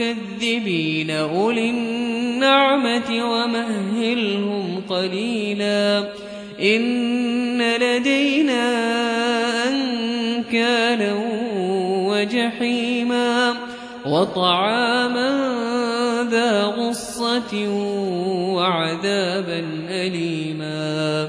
والمكذبين أولي النعمة ومهلهم قليلا. إن لدينا أنكالا وجحيما. وطعاما ذا غصة وعذابا أليما.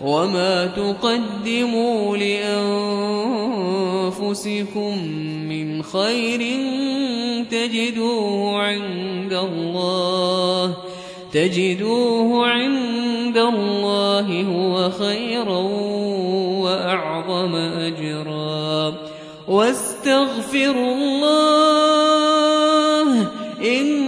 وما تقدموا لأنفسكم من خير تجدوه عند الله تجدوه عند الله هو خيرا وأعظم أجرا واستغفروا الله إن